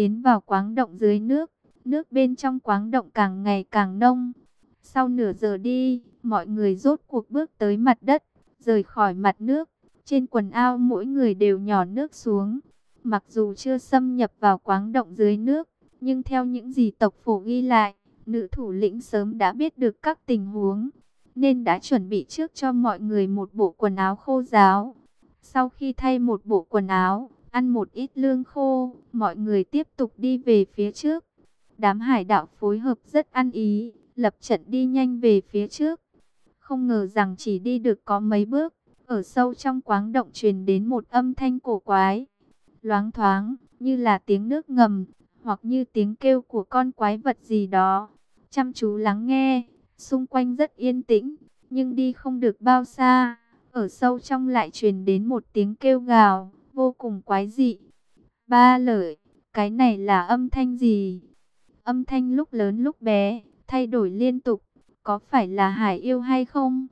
tiến vào quáng động dưới nước. Nước bên trong quáng động càng ngày càng nông. Sau nửa giờ đi, mọi người rốt cuộc bước tới mặt đất, rời khỏi mặt nước. Trên quần ao mỗi người đều nhỏ nước xuống. Mặc dù chưa xâm nhập vào quáng động dưới nước, nhưng theo những gì tộc phổ ghi lại, nữ thủ lĩnh sớm đã biết được các tình huống, nên đã chuẩn bị trước cho mọi người một bộ quần áo khô ráo. Sau khi thay một bộ quần áo, ăn một ít lương khô, mọi người tiếp tục đi về phía trước. Đám hải đạo phối hợp rất ăn ý, lập trận đi nhanh về phía trước. Không ngờ rằng chỉ đi được có mấy bước, ở sâu trong quáng động truyền đến một âm thanh cổ quái. Loáng thoáng, như là tiếng nước ngầm, hoặc như tiếng kêu của con quái vật gì đó. Chăm chú lắng nghe, xung quanh rất yên tĩnh, nhưng đi không được bao xa. Ở sâu trong lại truyền đến một tiếng kêu gào, vô cùng quái dị. Ba lời cái này là âm thanh gì? Âm thanh lúc lớn lúc bé, thay đổi liên tục, có phải là hải yêu hay không?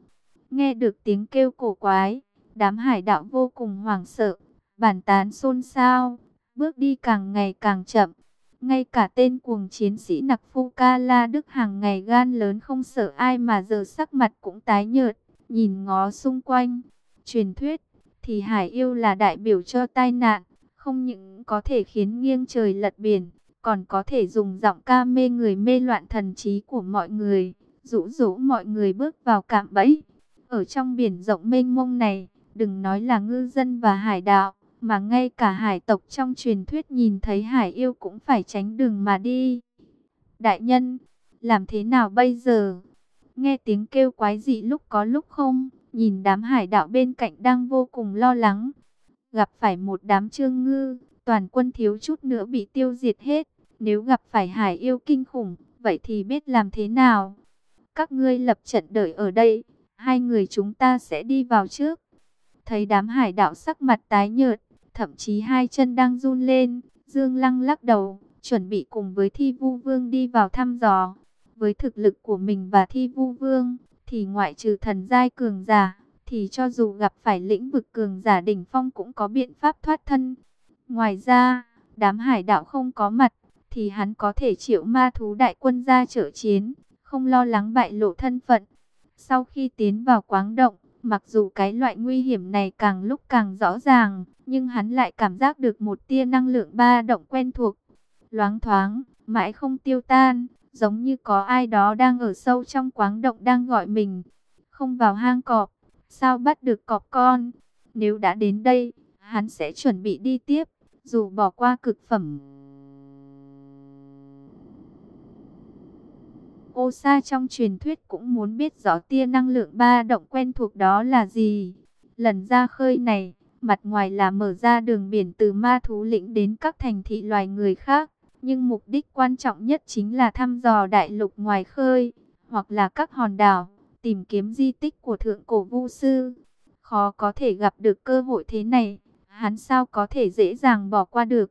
Nghe được tiếng kêu cổ quái, đám hải đạo vô cùng hoảng sợ, bản tán xôn xao, bước đi càng ngày càng chậm. Ngay cả tên cuồng chiến sĩ Nặc Phu Ca La Đức hàng ngày gan lớn không sợ ai mà giờ sắc mặt cũng tái nhợt, nhìn ngó xung quanh. Truyền thuyết, thì hải yêu là đại biểu cho tai nạn, không những có thể khiến nghiêng trời lật biển, còn có thể dùng giọng ca mê người mê loạn thần trí của mọi người, rũ rũ mọi người bước vào cạm bẫy. Ở trong biển rộng mênh mông này, đừng nói là ngư dân và hải đạo, mà ngay cả hải tộc trong truyền thuyết nhìn thấy hải yêu cũng phải tránh đường mà đi. Đại nhân, làm thế nào bây giờ? Nghe tiếng kêu quái dị lúc có lúc không, nhìn đám hải đạo bên cạnh đang vô cùng lo lắng. Gặp phải một đám trương ngư, toàn quân thiếu chút nữa bị tiêu diệt hết. Nếu gặp phải hải yêu kinh khủng, vậy thì biết làm thế nào? Các ngươi lập trận đợi ở đây, hai người chúng ta sẽ đi vào trước. Thấy đám hải đạo sắc mặt tái nhợt, thậm chí hai chân đang run lên, Dương Lăng lắc đầu, chuẩn bị cùng với Thi Vu Vương đi vào thăm dò. Với thực lực của mình và Thi Vu Vương, thì ngoại trừ thần giai cường giả, thì cho dù gặp phải lĩnh vực cường giả đỉnh phong cũng có biện pháp thoát thân. Ngoài ra, đám hải đạo không có mặt, thì hắn có thể triệu ma thú đại quân ra trợ chiến, không lo lắng bại lộ thân phận. Sau khi tiến vào quáng động, mặc dù cái loại nguy hiểm này càng lúc càng rõ ràng, nhưng hắn lại cảm giác được một tia năng lượng ba động quen thuộc. Loáng thoáng, mãi không tiêu tan, giống như có ai đó đang ở sâu trong quáng động đang gọi mình. Không vào hang cọp, sao bắt được cọp con? Nếu đã đến đây, hắn sẽ chuẩn bị đi tiếp, dù bỏ qua cực phẩm. Ô Sa trong truyền thuyết cũng muốn biết rõ tia năng lượng ba động quen thuộc đó là gì. Lần ra khơi này, mặt ngoài là mở ra đường biển từ ma thú lĩnh đến các thành thị loài người khác. Nhưng mục đích quan trọng nhất chính là thăm dò đại lục ngoài khơi, hoặc là các hòn đảo, tìm kiếm di tích của thượng cổ vu sư. Khó có thể gặp được cơ hội thế này, hắn sao có thể dễ dàng bỏ qua được.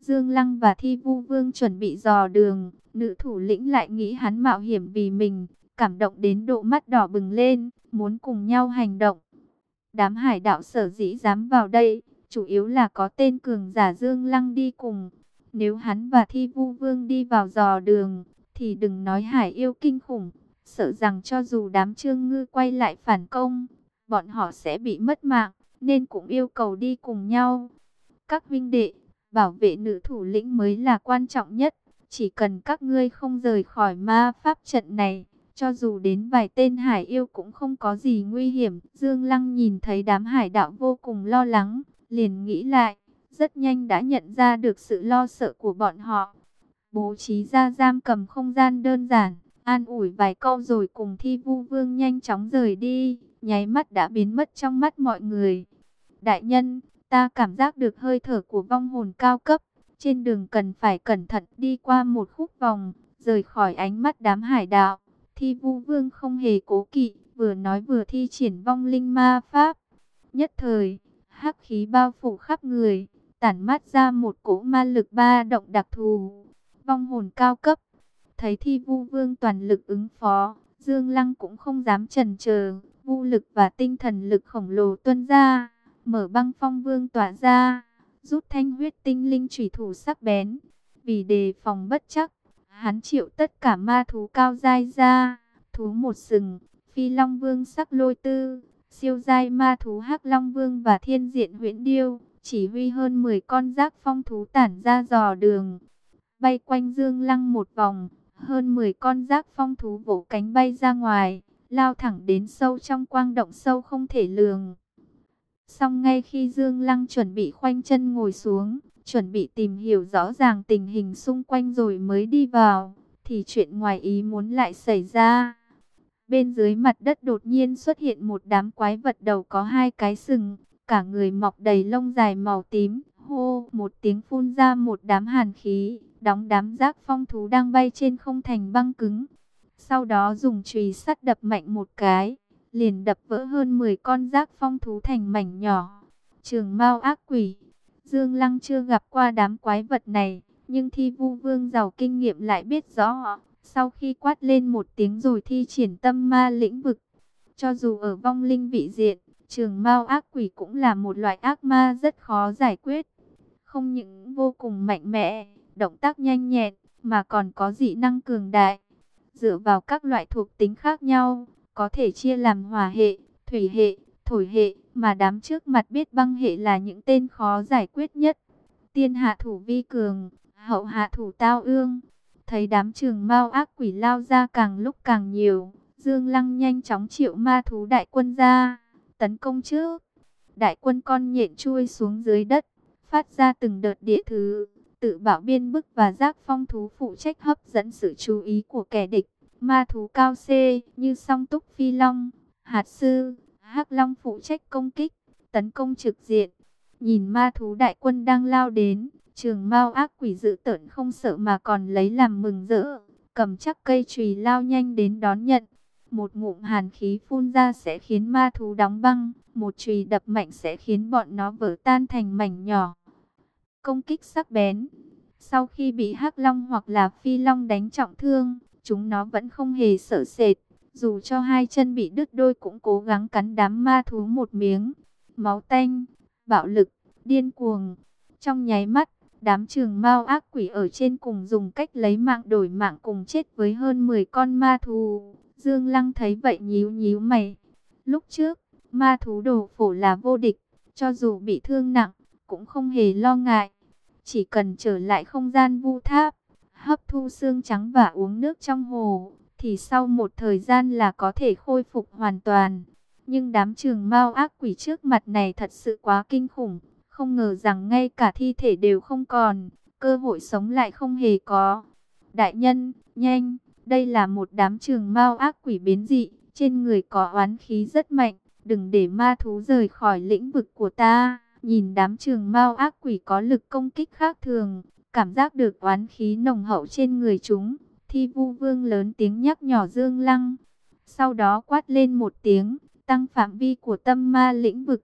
Dương Lăng và Thi Vu Vương chuẩn bị dò đường, nữ thủ lĩnh lại nghĩ hắn mạo hiểm vì mình, cảm động đến độ mắt đỏ bừng lên, muốn cùng nhau hành động. Đám hải đạo sở dĩ dám vào đây, chủ yếu là có tên cường giả Dương Lăng đi cùng. Nếu hắn và Thi Vu Vương đi vào dò đường, thì đừng nói hải yêu kinh khủng, sợ rằng cho dù đám trương ngư quay lại phản công, bọn họ sẽ bị mất mạng, nên cũng yêu cầu đi cùng nhau. Các vinh đệ, bảo vệ nữ thủ lĩnh mới là quan trọng nhất. Chỉ cần các ngươi không rời khỏi ma pháp trận này, cho dù đến vài tên hải yêu cũng không có gì nguy hiểm. Dương Lăng nhìn thấy đám hải đạo vô cùng lo lắng, liền nghĩ lại, rất nhanh đã nhận ra được sự lo sợ của bọn họ. Bố trí ra giam cầm không gian đơn giản, an ủi vài câu rồi cùng thi vu vương nhanh chóng rời đi, nháy mắt đã biến mất trong mắt mọi người. Đại nhân, Ta cảm giác được hơi thở của vong hồn cao cấp. Trên đường cần phải cẩn thận đi qua một khúc vòng, rời khỏi ánh mắt đám hải đạo. Thi vu vương không hề cố kỵ, vừa nói vừa thi triển vong linh ma pháp. Nhất thời, hắc khí bao phủ khắp người, tản mát ra một cỗ ma lực ba động đặc thù. Vong hồn cao cấp, thấy thi vu vương toàn lực ứng phó, Dương Lăng cũng không dám chần chờ, vu lực và tinh thần lực khổng lồ tuân ra mở băng phong vương tỏa ra, rút thanh huyết tinh linh chủy thủ sắc bén. Vì đề phòng bất chắc, hắn triệu tất cả ma thú cao dai ra, thú một sừng, phi long vương sắc lôi tư, siêu dai ma thú hắc long vương và thiên diện huyễn điêu, chỉ huy hơn 10 con giác phong thú tản ra dò đường. Bay quanh dương lăng một vòng, hơn 10 con giác phong thú vỗ cánh bay ra ngoài, lao thẳng đến sâu trong quang động sâu không thể lường. Xong ngay khi Dương Lăng chuẩn bị khoanh chân ngồi xuống, chuẩn bị tìm hiểu rõ ràng tình hình xung quanh rồi mới đi vào, thì chuyện ngoài ý muốn lại xảy ra. Bên dưới mặt đất đột nhiên xuất hiện một đám quái vật đầu có hai cái sừng, cả người mọc đầy lông dài màu tím, hô một tiếng phun ra một đám hàn khí, đóng đám rác phong thú đang bay trên không thành băng cứng. Sau đó dùng chùy sắt đập mạnh một cái, liền đập vỡ hơn 10 con rác phong thú thành mảnh nhỏ. Trường Mao ác quỷ, Dương Lăng chưa gặp qua đám quái vật này, nhưng thi vu vương giàu kinh nghiệm lại biết rõ. Sau khi quát lên một tiếng rồi thi triển tâm ma lĩnh vực, cho dù ở vong linh vị diện, trường Mao ác quỷ cũng là một loại ác ma rất khó giải quyết. Không những vô cùng mạnh mẽ, động tác nhanh nhẹn, mà còn có dị năng cường đại. Dựa vào các loại thuộc tính khác nhau, có thể chia làm hỏa hệ, thủy hệ, thổi hệ, mà đám trước mặt biết băng hệ là những tên khó giải quyết nhất. Tiên hạ thủ vi cường, hậu hạ thủ tao ương. Thấy đám trường mao ác quỷ lao ra càng lúc càng nhiều, Dương Lăng nhanh chóng triệu ma thú đại quân ra, tấn công chứ Đại quân con nhện chui xuống dưới đất, phát ra từng đợt địa thứ, tự bảo biên bức và giác phong thú phụ trách hấp dẫn sự chú ý của kẻ địch. Ma thú cao C như song túc phi long, hạt sư, hắc long phụ trách công kích, tấn công trực diện. Nhìn ma thú đại quân đang lao đến, trường mao ác quỷ dự tợn không sợ mà còn lấy làm mừng rỡ, cầm chắc cây chùy lao nhanh đến đón nhận. Một ngụm hàn khí phun ra sẽ khiến ma thú đóng băng, một chùy đập mạnh sẽ khiến bọn nó vỡ tan thành mảnh nhỏ. Công kích sắc bén. Sau khi bị hắc long hoặc là phi long đánh trọng thương, chúng nó vẫn không hề sợ sệt. Dù cho hai chân bị đứt đôi cũng cố gắng cắn đám ma thú một miếng. Máu tanh, bạo lực, điên cuồng. Trong nháy mắt, đám trường mao ác quỷ ở trên cùng dùng cách lấy mạng đổi mạng cùng chết với hơn 10 con ma thú. Dương Lăng thấy vậy nhíu nhíu mày. Lúc trước, ma thú đồ phổ là vô địch, cho dù bị thương nặng, cũng không hề lo ngại. Chỉ cần trở lại không gian vu tháp, hấp thu xương trắng và uống nước trong hồ, thì sau một thời gian là có thể khôi phục hoàn toàn. Nhưng đám trường mao ác quỷ trước mặt này thật sự quá kinh khủng, không ngờ rằng ngay cả thi thể đều không còn, cơ hội sống lại không hề có. Đại nhân, nhanh, đây là một đám trường mao ác quỷ biến dị, trên người có oán khí rất mạnh, đừng để ma thú rời khỏi lĩnh vực của ta. Nhìn đám trường mao ác quỷ có lực công kích khác thường, cảm giác được oán khí nồng hậu trên người chúng. Thi vu vương lớn tiếng nhắc nhỏ Dương Lăng. Sau đó quát lên một tiếng, tăng phạm vi của tâm ma lĩnh vực,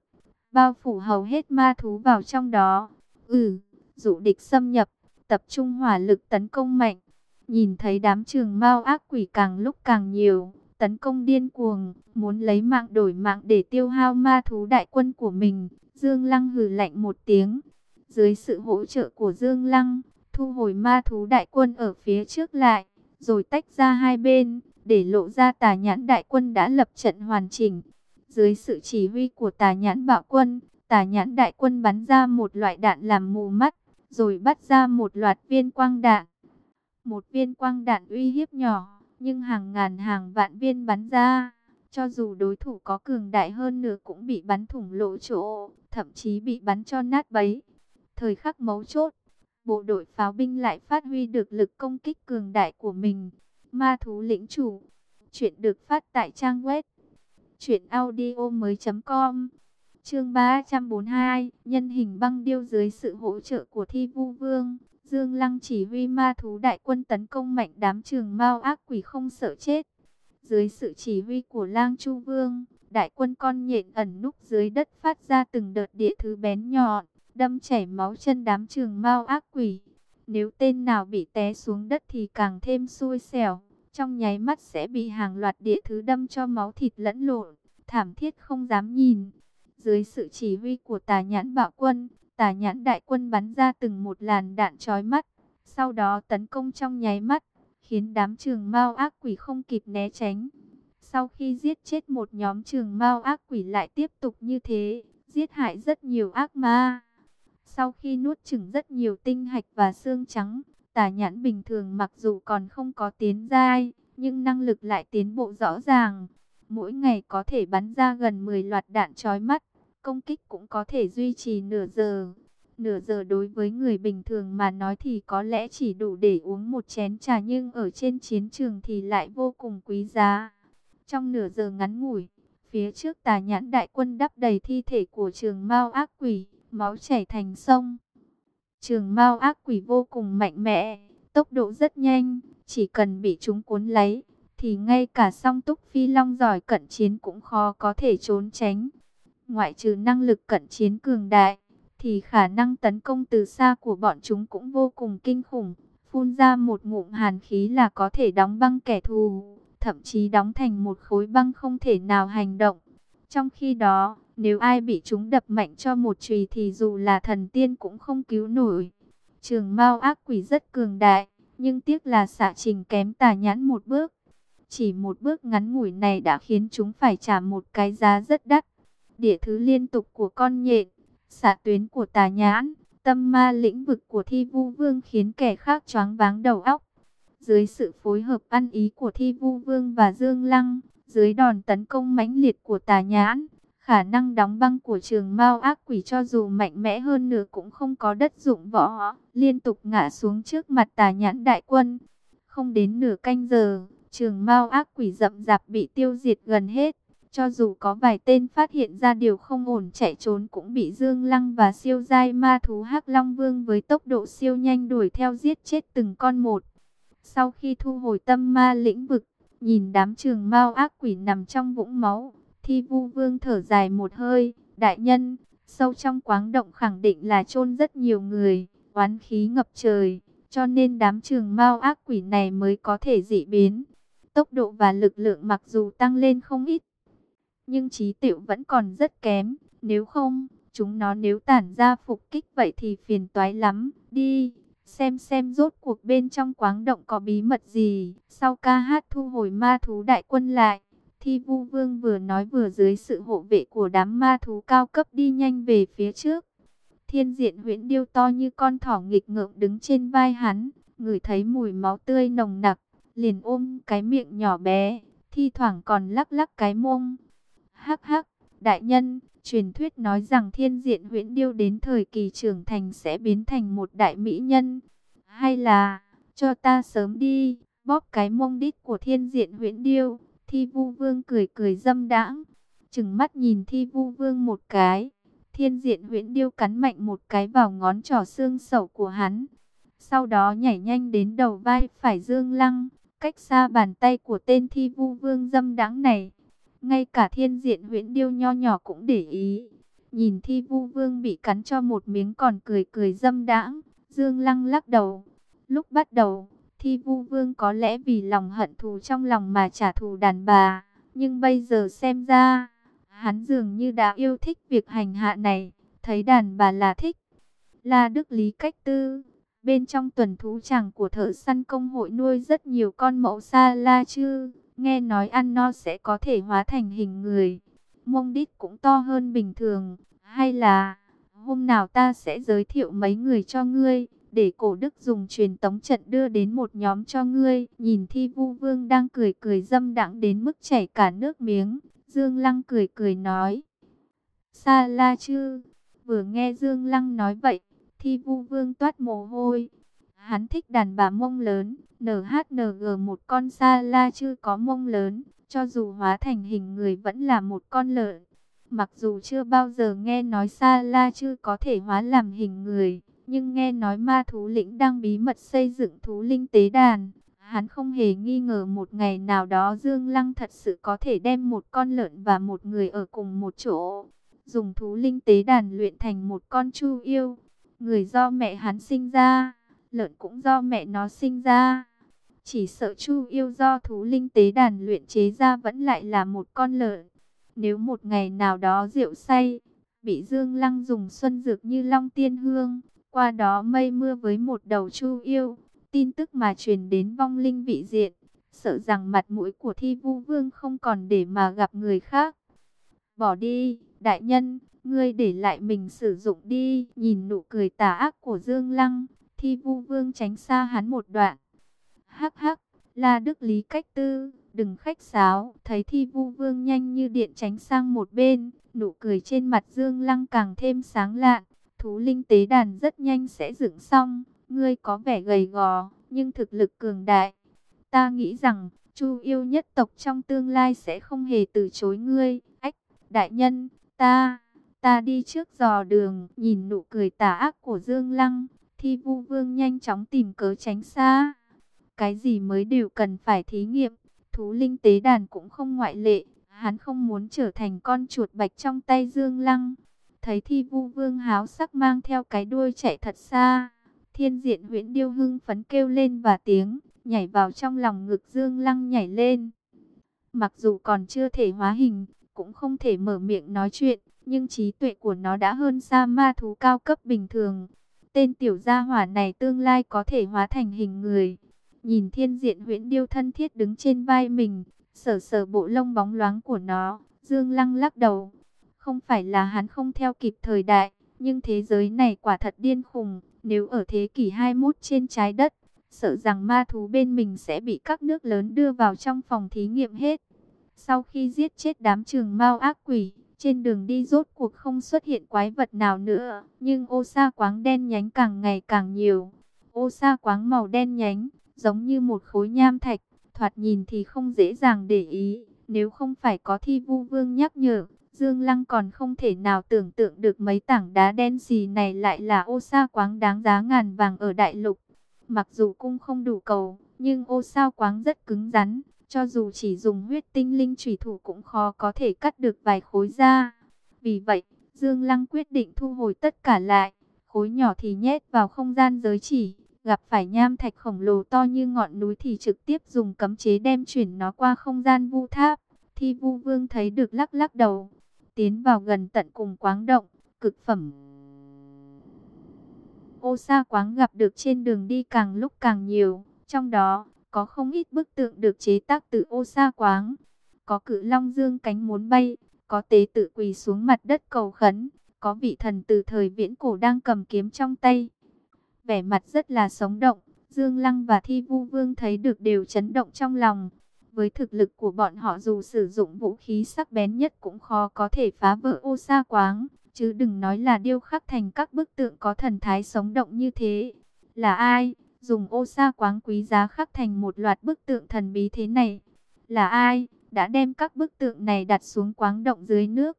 bao phủ hầu hết ma thú vào trong đó. Ừ, dụ địch xâm nhập, tập trung hỏa lực tấn công mạnh. Nhìn thấy đám trường mao ác quỷ càng lúc càng nhiều, tấn công điên cuồng, muốn lấy mạng đổi mạng để tiêu hao ma thú đại quân của mình. Dương Lăng hừ lạnh một tiếng, dưới sự hỗ trợ của Dương Lăng, thu hồi ma thú đại quân ở phía trước lại, rồi tách ra hai bên, để lộ ra tà nhãn đại quân đã lập trận hoàn chỉnh. Dưới sự chỉ huy của tà nhãn bạo quân, tà nhãn đại quân bắn ra một loại đạn làm mù mắt, rồi bắt ra một loạt viên quang đạn. Một viên quang đạn uy hiếp nhỏ, nhưng hàng ngàn hàng vạn viên bắn ra. Cho dù đối thủ có cường đại hơn nữa cũng bị bắn thủng lỗ chỗ, thậm chí bị bắn cho nát bấy. Thời khắc mấu chốt, bộ đội pháo binh lại phát huy được lực công kích cường đại của mình. Ma thú lĩnh chủ. Chuyện được phát tại trang web truyệnaudiomoi.com. Chương 342, nhân hình băng điêu dưới sự hỗ trợ của Thi Vu Vương, Dương Lăng chỉ huy ma thú đại quân tấn công mạnh đám trường mao ác quỷ không sợ chết. Dưới sự chỉ huy của Lang Chu Vương, đại quân con nhện ẩn núp dưới đất phát ra từng đợt địa thứ bén nhọn đâm chảy máu chân đám trường mao ác quỷ. Nếu tên nào bị té xuống đất thì càng thêm xui xẻo, trong nháy mắt sẽ bị hàng loạt địa thứ đâm cho máu thịt lẫn lộn, thảm thiết không dám nhìn. Dưới sự chỉ huy của tà nhãn bạo quân, tà nhãn đại quân bắn ra từng một làn đạn chói mắt, Sau đó tấn công trong nháy mắt, khiến đám trường mao ác quỷ không kịp né tránh. Sau khi giết chết một nhóm trường mao ác quỷ lại tiếp tục như thế, giết hại rất nhiều ác ma. Sau khi nuốt chửng rất nhiều tinh hạch và xương trắng, tà nhãn bình thường mặc dù còn không có tiến giai, nhưng năng lực lại tiến bộ rõ ràng. Mỗi ngày có thể bắn ra gần 10 loạt đạn chói mắt, công kích cũng có thể duy trì nửa giờ. Nửa giờ đối với người bình thường mà nói thì có lẽ chỉ đủ để uống một chén trà nhưng ở trên chiến trường thì lại vô cùng quý giá. Trong nửa giờ ngắn ngủi, phía trước tà nhãn đại quân đắp đầy thi thể của trường mao ác quỷ, máu chảy thành sông. Trường mao ác quỷ vô cùng mạnh mẽ, tốc độ rất nhanh, chỉ cần bị chúng cuốn lấy, thì ngay cả song túc phi long giỏi cận chiến cũng khó có thể trốn tránh. Ngoại trừ năng lực cận chiến cường đại, thì khả năng tấn công từ xa của bọn chúng cũng vô cùng kinh khủng. Phun ra một ngụm hàn khí là có thể đóng băng kẻ thù, thậm chí đóng thành một khối băng không thể nào hành động. Trong khi đó, nếu ai bị chúng đập mạnh cho một chùy thì dù là thần tiên cũng không cứu nổi. Trường Mao ác quỷ rất cường đại, nhưng tiếc là xạ trình kém tà nhãn một bước. Chỉ một bước ngắn ngủi này đã khiến chúng phải trả một cái giá rất đắt. Địa thứ liên tục của con nhện, xạ tuyến của tà nhãn, tâm ma lĩnh vực của thi vu vương khiến kẻ khác choáng váng đầu óc. Dưới sự phối hợp ăn ý của thi vu vương và dương lăng, dưới đòn tấn công mãnh liệt của tà nhãn, khả năng đóng băng của trường mao ác quỷ cho dù mạnh mẽ hơn nữa cũng không có đất dụng võ, liên tục ngã xuống trước mặt tà nhãn đại quân. Không đến nửa canh giờ, trường mao ác quỷ rậm rạp bị tiêu diệt gần hết. Cho dù có vài tên phát hiện ra điều không ổn chạy trốn cũng bị Dương Lăng và siêu giai ma thú hắc Long Vương với tốc độ siêu nhanh đuổi theo giết chết từng con một. Sau khi thu hồi tâm ma lĩnh vực, nhìn đám trường mao ác quỷ nằm trong vũng máu, Thi vu vương thở dài một hơi, đại nhân, sâu trong quáng động khẳng định là chôn rất nhiều người, oán khí ngập trời, cho nên đám trường mao ác quỷ này mới có thể dị biến. Tốc độ và lực lượng mặc dù tăng lên không ít, nhưng trí tiểu vẫn còn rất kém, nếu không, chúng nó nếu tản ra phục kích vậy thì phiền toái lắm, đi. Xem xem rốt cuộc bên trong quáng động có bí mật gì. Sau ca hát thu hồi ma thú đại quân lại, Thi vu vương vừa nói vừa dưới sự hộ vệ của đám ma thú cao cấp đi nhanh về phía trước. Thiên diện huyễn điêu to như con thỏ nghịch ngợm đứng trên vai hắn, ngửi thấy mùi máu tươi nồng nặc, liền ôm cái miệng nhỏ bé, thi thoảng còn lắc lắc cái mông. Hắc hắc, đại nhân, truyền thuyết nói rằng thiên diện huyễn điêu đến thời kỳ trưởng thành sẽ biến thành một đại mỹ nhân. Hay là, cho ta sớm đi, bóp cái mông đít của thiên diện huyễn điêu. Thi vu vương cười cười dâm đãng, chừng mắt nhìn thi vu vương một cái. Thiên diện huyễn điêu cắn mạnh một cái vào ngón trỏ xương sẩu của hắn. Sau đó nhảy nhanh đến đầu vai phải dương lăng, cách xa bàn tay của tên thi vu vương dâm đãng này. Ngay cả thiên diện huyễn điêu nho nhỏ cũng để ý. Nhìn thi vu vương bị cắn cho một miếng còn cười cười dâm đãng, dương lăng lắc đầu. Lúc bắt đầu, Thi vu vương có lẽ vì lòng hận thù trong lòng mà trả thù đàn bà. Nhưng bây giờ xem ra, hắn dường như đã yêu thích việc hành hạ này. Thấy đàn bà là thích. Là đức lý cách tư. Bên trong tuần thú chẳng của thợ săn công hội nuôi rất nhiều con mẫu sa la chư. Nghe nói ăn no sẽ có thể hóa thành hình người. Mông đít cũng to hơn bình thường. Hay là hôm nào ta sẽ giới thiệu mấy người cho ngươi để cổ đức dùng truyền tống trận đưa đến một nhóm cho ngươi. Nhìn thi vu vương đang cười cười dâm đãng đến mức chảy cả nước miếng. Dương Lăng cười cười nói. Sa la chư. Vừa nghe Dương Lăng nói vậy, thi vu vương toát mồ hôi. Hắn thích đàn bà mông lớn, NHNG một con sa la chưa có mông lớn, cho dù hóa thành hình người vẫn là một con lợn. Mặc dù chưa bao giờ nghe nói sa la chưa có thể hóa làm hình người, nhưng nghe nói ma thú lĩnh đang bí mật xây dựng thú linh tế đàn. Hắn không hề nghi ngờ một ngày nào đó Dương Lăng thật sự có thể đem một con lợn và một người ở cùng một chỗ. Dùng thú linh tế đàn luyện thành một con chu yêu. Người do mẹ hắn sinh ra, lợn cũng do mẹ nó sinh ra. Chỉ sợ chu yêu do thú linh tế đàn luyện chế ra vẫn lại là một con lợn. Nếu một ngày nào đó rượu say, bị Dương Lăng dùng xuân dược như long tiên hương, Qua đó mây mưa với một đầu chu yêu, tin tức mà truyền đến vong linh vị diện, sợ rằng mặt mũi của thi vu vương không còn để mà gặp người khác. Bỏ đi, đại nhân, ngươi để lại mình sử dụng đi, nhìn nụ cười tà ác của Dương Lăng, thi vu vương tránh xa hắn một đoạn. Hắc hắc, La Đức Lý cách tư, đừng khách sáo, thấy thi vu vương nhanh như điện tránh sang một bên, nụ cười trên mặt Dương Lăng càng thêm sáng lạn, thú linh tế đàn rất nhanh sẽ dựng xong, ngươi có vẻ gầy gò, nhưng thực lực cường đại. Ta nghĩ rằng, Chu yêu nhất tộc trong tương lai sẽ không hề từ chối ngươi, ách, đại nhân, ta, ta đi trước dò đường, nhìn nụ cười tà ác của Dương Lăng, thi vu vương nhanh chóng tìm cớ tránh xa. Cái gì mới đều cần phải thí nghiệm, thú linh tế đàn cũng không ngoại lệ. Hắn không muốn trở thành con chuột bạch trong tay Dương Lăng. Thấy thi vu vương háo sắc mang theo cái đuôi chạy thật xa. Thiên diện huyễn điêu hưng phấn kêu lên và tiếng, nhảy vào trong lòng ngực Dương Lăng nhảy lên. Mặc dù còn chưa thể hóa hình, cũng không thể mở miệng nói chuyện, nhưng trí tuệ của nó đã hơn xa ma thú cao cấp bình thường. Tên tiểu gia hỏa này tương lai có thể hóa thành hình người. Nhìn thiên diện huyễn điêu thân thiết đứng trên vai mình, sờ sờ bộ lông bóng loáng của nó, Dương Lăng lắc đầu. Không phải là hắn không theo kịp thời đại, nhưng thế giới này quả thật điên khùng. Nếu ở thế kỷ 21 trên trái đất, sợ rằng ma thú bên mình sẽ bị các nước lớn đưa vào trong phòng thí nghiệm hết. Sau khi giết chết đám trường mao ác quỷ, trên đường đi rốt cuộc không xuất hiện quái vật nào nữa, nhưng ô sa quáng đen nhánh càng ngày càng nhiều. Ô sa quáng màu đen nhánh, giống như một khối nham thạch, thoạt nhìn thì không dễ dàng để ý. Nếu không phải có thi vu vương nhắc nhở, Dương Lăng còn không thể nào tưởng tượng được mấy tảng đá đen xì này lại là ô sa quáng đáng giá ngàn vàng ở đại lục. Mặc dù cung không đủ cầu, nhưng ô sao quáng rất cứng rắn, cho dù chỉ dùng huyết tinh linh trùy thủ cũng khó có thể cắt được vài khối ra. Vì vậy, Dương Lăng quyết định thu hồi tất cả lại, khối nhỏ thì nhét vào không gian giới chỉ, gặp phải nham thạch khổng lồ to như ngọn núi thì trực tiếp dùng cấm chế đem chuyển nó qua không gian vu tháp. Thi vu vương thấy được lắc lắc đầu, tiến vào gần tận cùng quáng động, cực phẩm. Ô sa quáng gặp được trên đường đi càng lúc càng nhiều, trong đó có không ít bức tượng được chế tác từ ô sa quáng. Có cự long dương cánh muốn bay, có tế tự quỳ xuống mặt đất cầu khấn, có vị thần từ thời viễn cổ đang cầm kiếm trong tay. Vẻ mặt rất là sống động, Dương Lăng và Thi Vu Vương thấy được đều chấn động trong lòng. Với thực lực của bọn họ dù sử dụng vũ khí sắc bén nhất cũng khó có thể phá vỡ ô sa quáng, chứ đừng nói là điêu khắc thành các bức tượng có thần thái sống động như thế. Là ai? Dùng ô sa quáng quý giá khắc thành một loạt bức tượng thần bí thế này. Là ai? Đã đem các bức tượng này đặt xuống quáng động dưới nước.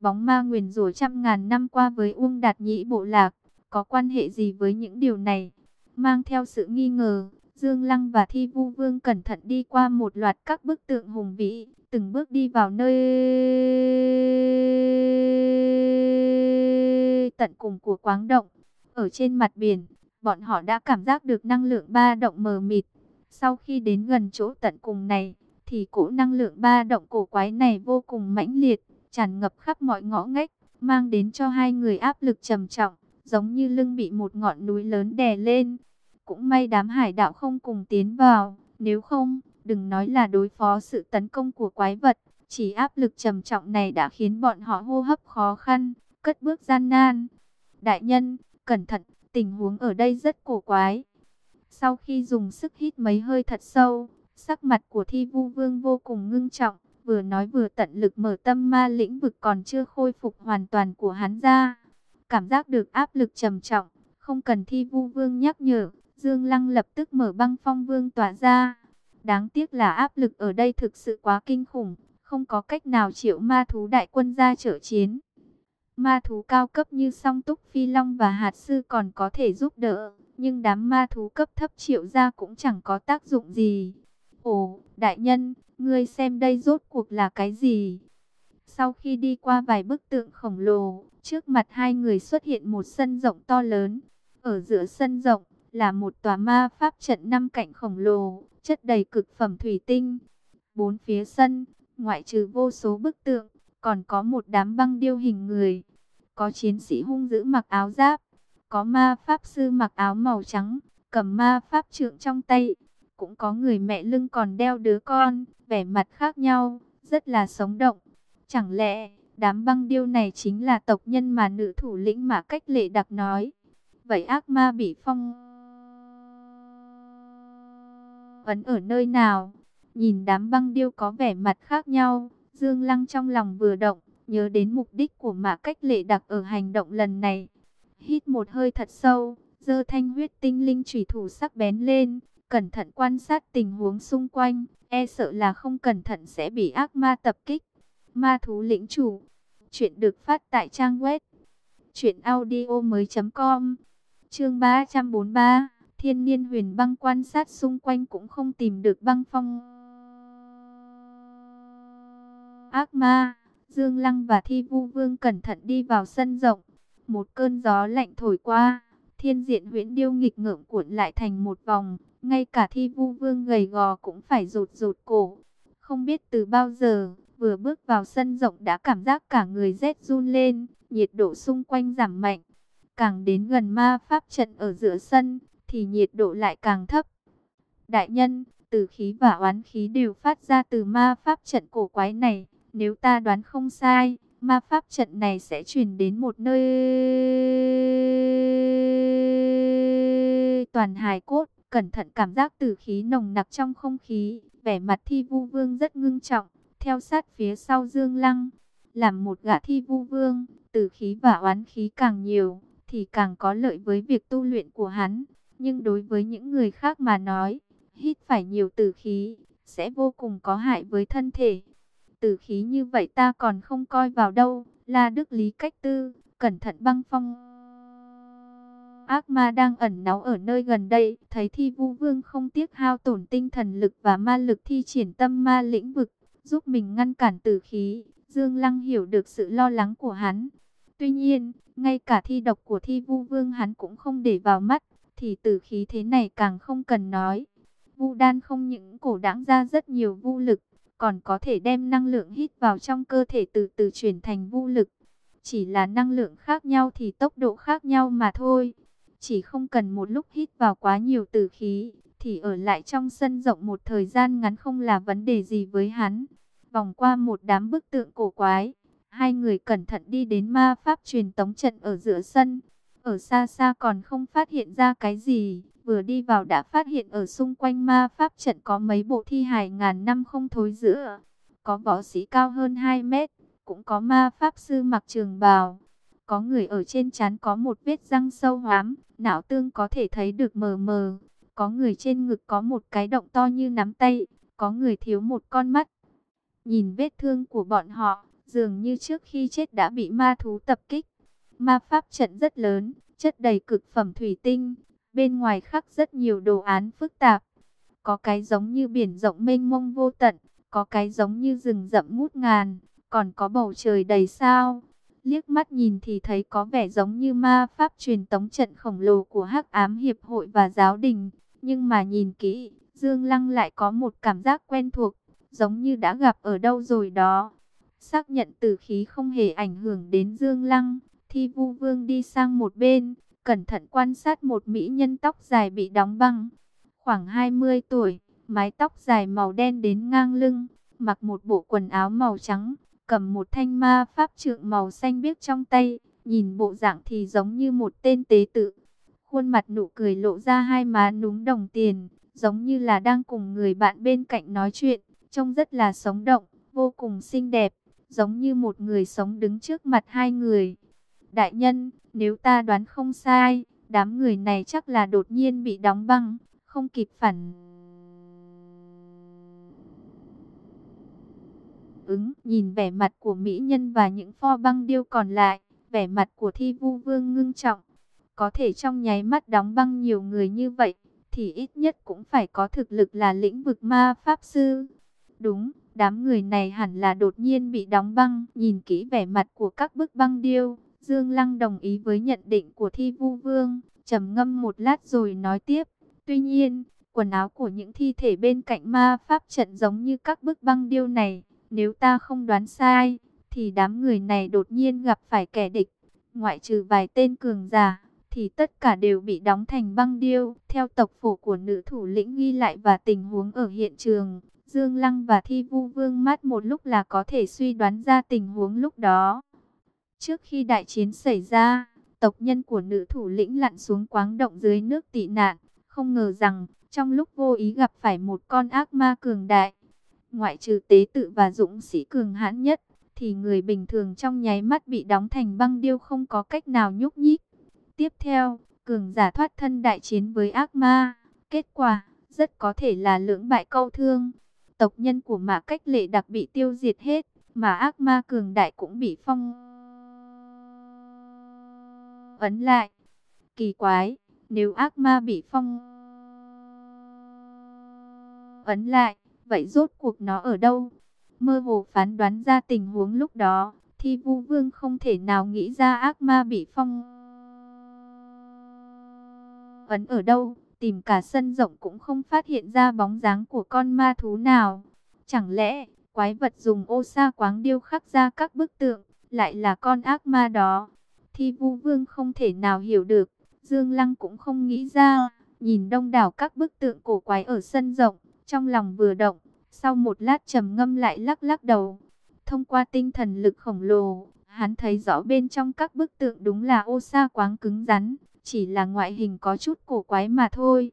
Bóng ma nguyền rủa trăm ngàn năm qua với Uông Đạt Nhĩ bộ lạc. Có quan hệ gì với những điều này? Mang theo sự nghi ngờ, Dương Lăng và Thi Vu Vương cẩn thận đi qua một loạt các bức tượng hùng vĩ, từng bước đi vào nơi tận cùng của quáng động. Ở trên mặt biển, bọn họ đã cảm giác được năng lượng ba động mờ mịt. Sau khi đến gần chỗ tận cùng này, thì cỗ năng lượng ba động cổ quái này vô cùng mãnh liệt, tràn ngập khắp mọi ngõ ngách, mang đến cho hai người áp lực trầm trọng, giống như lưng bị một ngọn núi lớn đè lên. Cũng may đám hải đạo không cùng tiến vào, nếu không, đừng nói là đối phó sự tấn công của quái vật, chỉ áp lực trầm trọng này đã khiến bọn họ hô hấp khó khăn, cất bước gian nan. Đại nhân, cẩn thận, tình huống ở đây rất cổ quái. Sau khi dùng sức hít mấy hơi thật sâu, sắc mặt của thi vu vương vô cùng ngưng trọng, vừa nói vừa tận lực mở tâm ma lĩnh vực còn chưa khôi phục hoàn toàn của hắn ra. Cảm giác được áp lực trầm trọng, không cần thi vu vương nhắc nhở, Dương Lăng lập tức mở băng phong vương tỏa ra. Đáng tiếc là áp lực ở đây thực sự quá kinh khủng, không có cách nào triệu ma thú đại quân ra trở chiến. Ma thú cao cấp như song túc phi long và hạt sư còn có thể giúp đỡ, nhưng đám ma thú cấp thấp triệu ra cũng chẳng có tác dụng gì. Ồ, đại nhân, ngươi xem đây rốt cuộc là cái gì? Sau khi đi qua vài bức tượng khổng lồ, trước mặt hai người xuất hiện một sân rộng to lớn. Ở giữa sân rộng là một tòa ma pháp trận năm cạnh khổng lồ, chất đầy cực phẩm thủy tinh. Bốn phía sân, ngoại trừ vô số bức tượng, còn có một đám băng điêu hình người. Có chiến sĩ hung dữ mặc áo giáp, Có ma pháp sư mặc áo màu trắng, cầm ma pháp trượng trong tay. Cũng có người mẹ lưng còn đeo đứa con, vẻ mặt khác nhau, rất là sống động. Chẳng lẽ, đám băng điêu này chính là tộc nhân mà nữ thủ lĩnh mà cách lệ đặc nói. Vậy ác ma bị phong ấn ở nơi nào? Nhìn đám băng điêu có vẻ mặt khác nhau, Dương Lăng trong lòng vừa động, nhớ đến mục đích của mã cách lệ đặc ở hành động lần này. Hít một hơi thật sâu, dơ thanh huyết tinh linh trùy thủ sắc bén lên, cẩn thận quan sát tình huống xung quanh, e sợ là không cẩn thận sẽ bị ác ma tập kích. Ma thú lĩnh chủ, chuyện được phát tại trang web truyệnaudiomoi.com. Chương 343, Thiên Niên Huyền Băng quan sát xung quanh cũng không tìm được băng phong. Ác ma, Dương Lăng và Thi Vu Vương cẩn thận đi vào sân rộng. Một cơn gió lạnh thổi qua, thiên diện huyễn điêu nghịch ngợm cuộn lại thành một vòng. Ngay cả Thi Vu Vương gầy gò cũng phải rụt rụt cổ. Không biết từ bao giờ, vừa bước vào sân rộng đã cảm giác cả người rét run lên, nhiệt độ xung quanh giảm mạnh. Càng đến gần ma pháp trận ở giữa sân, thì nhiệt độ lại càng thấp. Đại nhân, từ khí và oán khí đều phát ra từ ma pháp trận cổ quái này. Nếu ta đoán không sai, ma pháp trận này sẽ truyền đến một nơi toàn hài cốt. Cẩn thận cảm giác tử khí nồng nặc trong không khí, vẻ mặt thi vu vương rất ngưng trọng, theo sát phía sau dương lăng. Làm một gã thi vu vương, tử khí và oán khí càng nhiều, thì càng có lợi với việc tu luyện của hắn. Nhưng đối với những người khác mà nói, hít phải nhiều tử khí, sẽ vô cùng có hại với thân thể tử khí như vậy ta còn không coi vào đâu. La Đức Lý cách tư, cẩn thận băng phong. Ác ma đang ẩn náu ở nơi gần đây, thấy thi vu vương không tiếc hao tổn tinh thần lực và ma lực thi triển tâm ma lĩnh vực, giúp mình ngăn cản tử khí. Dương Lăng hiểu được sự lo lắng của hắn. Tuy nhiên, ngay cả thi độc của thi vu vương hắn cũng không để vào mắt, thì tử khí thế này càng không cần nói. Vu đan không những cổ đáng ra rất nhiều vu lực, còn có thể đem năng lượng hít vào trong cơ thể từ từ chuyển thành vô lực. Chỉ là năng lượng khác nhau thì tốc độ khác nhau mà thôi. Chỉ không cần một lúc hít vào quá nhiều tử khí, thì ở lại trong sân rộng một thời gian ngắn không là vấn đề gì với hắn. Vòng qua một đám bức tượng cổ quái, hai người cẩn thận đi đến ma pháp truyền tống trận ở giữa sân. Ở xa xa còn không phát hiện ra cái gì, Vừa đi vào đã phát hiện ở xung quanh ma pháp trận có mấy bộ thi hài ngàn năm không thối giữa. Có võ sĩ cao hơn 2 mét, cũng có ma pháp sư mặc trường bào. Có người ở trên chán có một vết răng sâu hoám, não tương có thể thấy được mờ mờ. Có người trên ngực có một cái động to như nắm tay, có người thiếu một con mắt. Nhìn vết thương của bọn họ, dường như trước khi chết đã bị ma thú tập kích. Ma pháp trận rất lớn, chất đầy cực phẩm thủy tinh, Bên ngoài khắc rất nhiều đồ án phức tạp. Có cái giống như biển rộng mênh mông vô tận, có cái giống như rừng rậm ngút ngàn, còn có bầu trời đầy sao. Liếc mắt nhìn thì thấy có vẻ giống như ma pháp truyền tống trận khổng lồ của Hắc Ám Hiệp hội và giáo đình. Nhưng mà nhìn kỹ, Dương Lăng lại có một cảm giác quen thuộc, giống như đã gặp ở đâu rồi đó. Xác nhận tử khí không hề ảnh hưởng đến Dương Lăng, Thi Vu Vương đi sang một bên, cẩn thận quan sát một mỹ nhân tóc dài bị đóng băng. Khoảng 20 tuổi, mái tóc dài màu đen đến ngang lưng, mặc một bộ quần áo màu trắng, cầm một thanh ma pháp trượng màu xanh biếc trong tay, nhìn bộ dạng thì giống như một tên tế tự. Khuôn mặt nụ cười lộ ra hai má núm đồng tiền, giống như là đang cùng người bạn bên cạnh nói chuyện, trông rất là sống động, vô cùng xinh đẹp, giống như một người sống đứng trước mặt hai người. Đại nhân, nếu ta đoán không sai, đám người này chắc là đột nhiên bị đóng băng, không kịp phản ứng. Nhìn vẻ mặt của mỹ nhân và những pho băng điêu còn lại, vẻ mặt của thi vu vương ngưng trọng. Có thể trong nháy mắt đóng băng nhiều người như vậy, thì ít nhất cũng phải có thực lực là lĩnh vực ma pháp sư. Đúng, đám người này hẳn là đột nhiên bị đóng băng. Nhìn kỹ vẻ mặt của các bức băng điêu, Dương Lăng đồng ý với nhận định của Thi Vu Vương, trầm ngâm một lát rồi nói tiếp. Tuy nhiên, quần áo của những thi thể bên cạnh ma pháp trận giống như các bức băng điêu này. Nếu ta không đoán sai, thì đám người này đột nhiên gặp phải kẻ địch. Ngoại trừ vài tên cường giả, thì tất cả đều bị đóng thành băng điêu. Theo tộc phổ của nữ thủ lĩnh ghi lại và tình huống ở hiện trường, Dương Lăng và Thi Vu Vương mát một lúc là có thể suy đoán ra tình huống lúc đó. Trước khi đại chiến xảy ra, tộc nhân của nữ thủ lĩnh lặn xuống quáng động dưới nước tị nạn, không ngờ rằng trong lúc vô ý gặp phải một con ác ma cường đại. Ngoại trừ tế tự và dũng sĩ cường hãn nhất, thì người bình thường trong nháy mắt bị đóng thành băng điêu không có cách nào nhúc nhích. Tiếp theo, cường giả thoát thân đại chiến với ác ma. Kết quả, rất có thể là lưỡng bại câu thương. Tộc nhân của mã cách lệ đặc bị tiêu diệt hết, mà ác ma cường đại cũng bị phong ấn lại. Kỳ quái, nếu ác ma bị phong ấn lại, vậy rốt cuộc nó ở đâu? Mơ hồ phán đoán ra tình huống lúc đó, thì vu vương không thể nào nghĩ ra ác ma bị phong ấn ở đâu, tìm cả sân rộng cũng không phát hiện ra bóng dáng của con ma thú nào. Chẳng lẽ, quái vật dùng ô sa quáng điêu khắc ra các bức tượng, lại là con ác ma đó? Thi vu vương không thể nào hiểu được, Dương Lăng cũng không nghĩ ra, nhìn đông đảo các bức tượng cổ quái ở sân rộng, trong lòng vừa động, sau một lát trầm ngâm lại lắc lắc đầu. Thông qua tinh thần lực khổng lồ, hắn thấy rõ bên trong các bức tượng đúng là ô sa quáng cứng rắn, chỉ là ngoại hình có chút cổ quái mà thôi.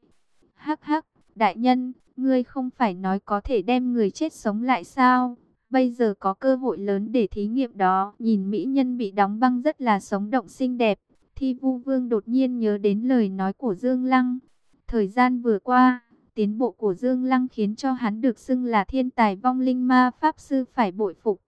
Hắc hắc, đại nhân, ngươi không phải nói có thể đem người chết sống lại sao? Bây giờ có cơ hội lớn để thí nghiệm đó. Nhìn mỹ nhân bị đóng băng rất là sống động xinh đẹp. Thi vu vương đột nhiên nhớ đến lời nói của Dương Lăng. Thời gian vừa qua, tiến bộ của Dương Lăng khiến cho hắn được xưng là thiên tài vong linh ma pháp sư phải bội phục.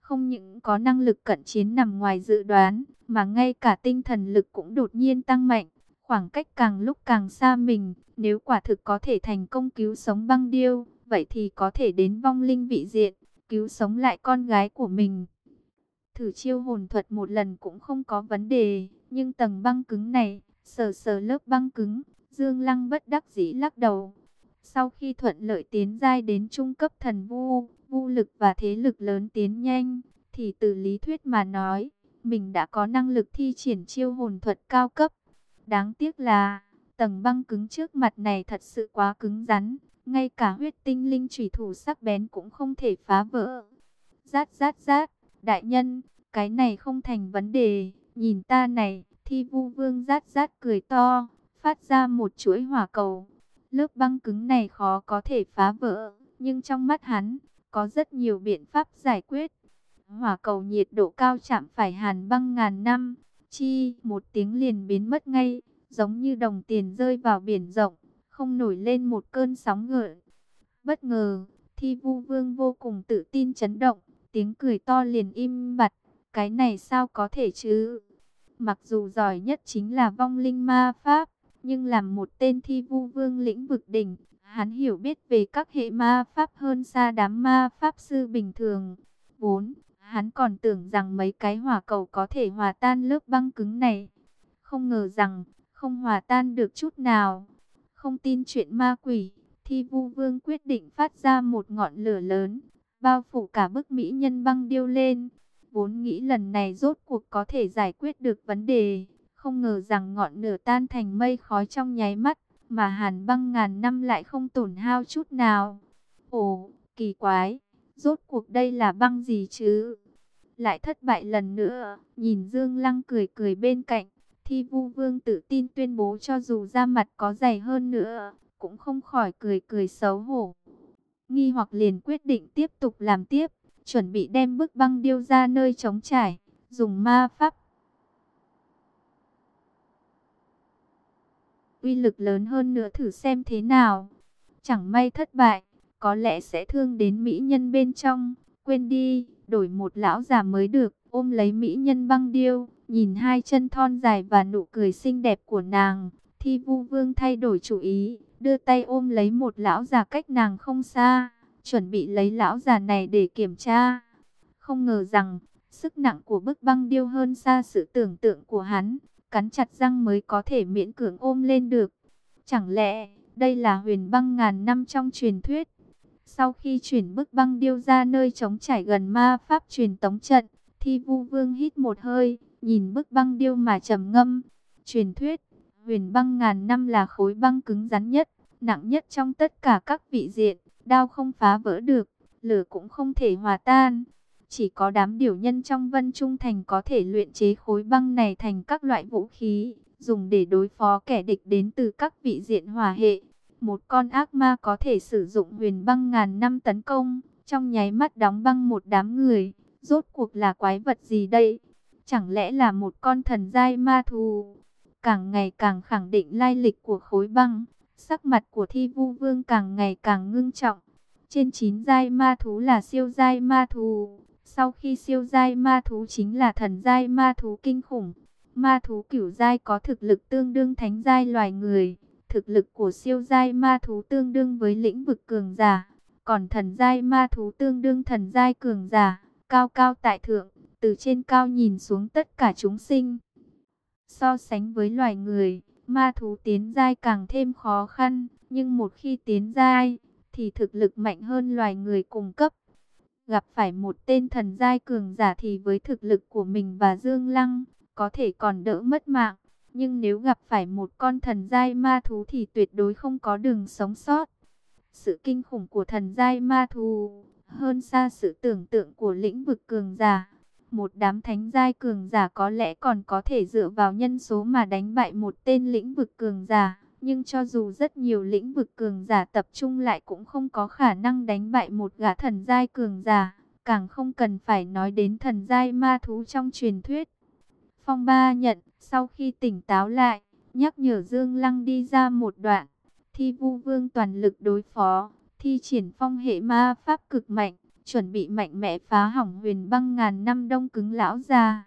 Không những có năng lực cận chiến nằm ngoài dự đoán, mà ngay cả tinh thần lực cũng đột nhiên tăng mạnh. Khoảng cách càng lúc càng xa mình, nếu quả thực có thể thành công cứu sống băng điêu, vậy thì có thể đến vong linh vị diện, cứu sống lại con gái của mình. Thử chiêu hồn thuật một lần cũng không có vấn đề, nhưng tầng băng cứng này, sờ sờ lớp băng cứng, Dương Lăng bất đắc dĩ lắc đầu. Sau khi thuận lợi tiến giai đến trung cấp thần vu, vu lực và thế lực lớn tiến nhanh, thì từ lý thuyết mà nói, mình đã có năng lực thi triển chiêu hồn thuật cao cấp. Đáng tiếc là, tầng băng cứng trước mặt này thật sự quá cứng rắn, ngay cả huyết tinh linh chủy thủ sắc bén cũng không thể phá vỡ. Rát rát rát, đại nhân, cái này không thành vấn đề, nhìn ta này, thi vu vương rát rát cười to, phát ra một chuỗi hỏa cầu. Lớp băng cứng này khó có thể phá vỡ, nhưng trong mắt hắn, có rất nhiều biện pháp giải quyết. Hỏa cầu nhiệt độ cao chạm phải hàn băng ngàn năm, chi một tiếng liền biến mất ngay, giống như đồng tiền rơi vào biển rộng, không nổi lên một cơn sóng ngựa. Bất ngờ, thi vu vương vô cùng tự tin chấn động, tiếng cười to liền im bặt, cái này sao có thể chứ? Mặc dù giỏi nhất chính là vong linh ma pháp, nhưng làm một tên thi vu vương lĩnh vực đỉnh, hắn hiểu biết về các hệ ma pháp hơn xa đám ma pháp sư bình thường. 4. Hắn còn tưởng rằng mấy cái hỏa cầu có thể hòa tan lớp băng cứng này. Không ngờ rằng, không hòa tan được chút nào. Không tin chuyện ma quỷ, Thi Vu Vương quyết định phát ra một ngọn lửa lớn, bao phủ cả bức mỹ nhân băng điêu lên. Vốn nghĩ lần này rốt cuộc có thể giải quyết được vấn đề, không ngờ rằng ngọn lửa tan thành mây khói trong nháy mắt, mà hàn băng ngàn năm lại không tổn hao chút nào. Ồ, kỳ quái, rốt cuộc đây là băng gì chứ? Lại thất bại lần nữa, nhìn Dương Lăng cười cười bên cạnh, Thi Vu Vương tự tin tuyên bố cho dù da mặt có dày hơn nữa, cũng không khỏi cười cười xấu hổ. Nghi hoặc liền quyết định tiếp tục làm tiếp, chuẩn bị đem bức băng điêu ra nơi trống trải, dùng ma pháp. Uy lực lớn hơn nữa thử xem thế nào. Chẳng may thất bại, có lẽ sẽ thương đến mỹ nhân bên trong. Quên đi, đổi một lão già mới được, ôm lấy mỹ nhân băng điêu, nhìn hai chân thon dài và nụ cười xinh đẹp của nàng. Thi vu vương thay đổi chủ ý, đưa tay ôm lấy một lão già cách nàng không xa, chuẩn bị lấy lão già này để kiểm tra. Không ngờ rằng, sức nặng của bức băng điêu hơn xa sự tưởng tượng của hắn, cắn chặt răng mới có thể miễn cưỡng ôm lên được. Chẳng lẽ, đây là huyền băng ngàn năm trong truyền thuyết? Sau khi chuyển bức băng điêu ra nơi trống trải gần ma pháp truyền tống trận, thi vu vương hít một hơi, nhìn bức băng điêu mà trầm ngâm. Truyền thuyết, huyền băng ngàn năm là khối băng cứng rắn nhất, nặng nhất trong tất cả các vị diện, đao không phá vỡ được, lửa cũng không thể hòa tan. Chỉ có đám điều nhân trong vân trung thành có thể luyện chế khối băng này thành các loại vũ khí, dùng để đối phó kẻ địch đến từ các vị diện hòa hệ. Một con ác ma có thể sử dụng huyền băng ngàn năm tấn công, trong nháy mắt đóng băng một đám người. Rốt cuộc là quái vật gì đây? Chẳng lẽ là một con thần giai ma thù? Càng ngày càng khẳng định lai lịch của khối băng, sắc mặt của thi vu vương càng ngày càng ngưng trọng. Trên chín giai ma thú là siêu giai ma thú, sau khi siêu giai ma thú chính là thần giai ma thú kinh khủng. Ma thú cửu giai có thực lực tương đương thánh giai loài người, thực lực của siêu giai ma thú tương đương với lĩnh vực cường giả, còn thần giai ma thú tương đương thần giai cường giả, cao cao tại thượng, từ trên cao nhìn xuống tất cả chúng sinh. So sánh với loài người, ma thú tiến giai càng thêm khó khăn, nhưng một khi tiến giai thì thực lực mạnh hơn loài người cùng cấp. Gặp phải một tên thần giai cường giả thì với thực lực của mình và Dương Lăng, có thể còn đỡ mất mạng. Nhưng nếu gặp phải một con thần giai ma thú thì tuyệt đối không có đường sống sót. Sự kinh khủng của thần giai ma thú hơn xa sự tưởng tượng của lĩnh vực cường giả. Một đám thánh giai cường giả có lẽ còn có thể dựa vào nhân số mà đánh bại một tên lĩnh vực cường giả. Nhưng cho dù rất nhiều lĩnh vực cường giả tập trung lại cũng không có khả năng đánh bại một gã thần giai cường giả. Càng không cần phải nói đến thần giai ma thú trong truyền thuyết. Phong ba nhận, sau khi tỉnh táo lại, nhắc nhở Dương Lăng đi ra một đoạn. Thi vu vương toàn lực đối phó, thi triển phong hệ ma pháp cực mạnh, chuẩn bị mạnh mẽ phá hỏng huyền băng ngàn năm đông cứng lão già.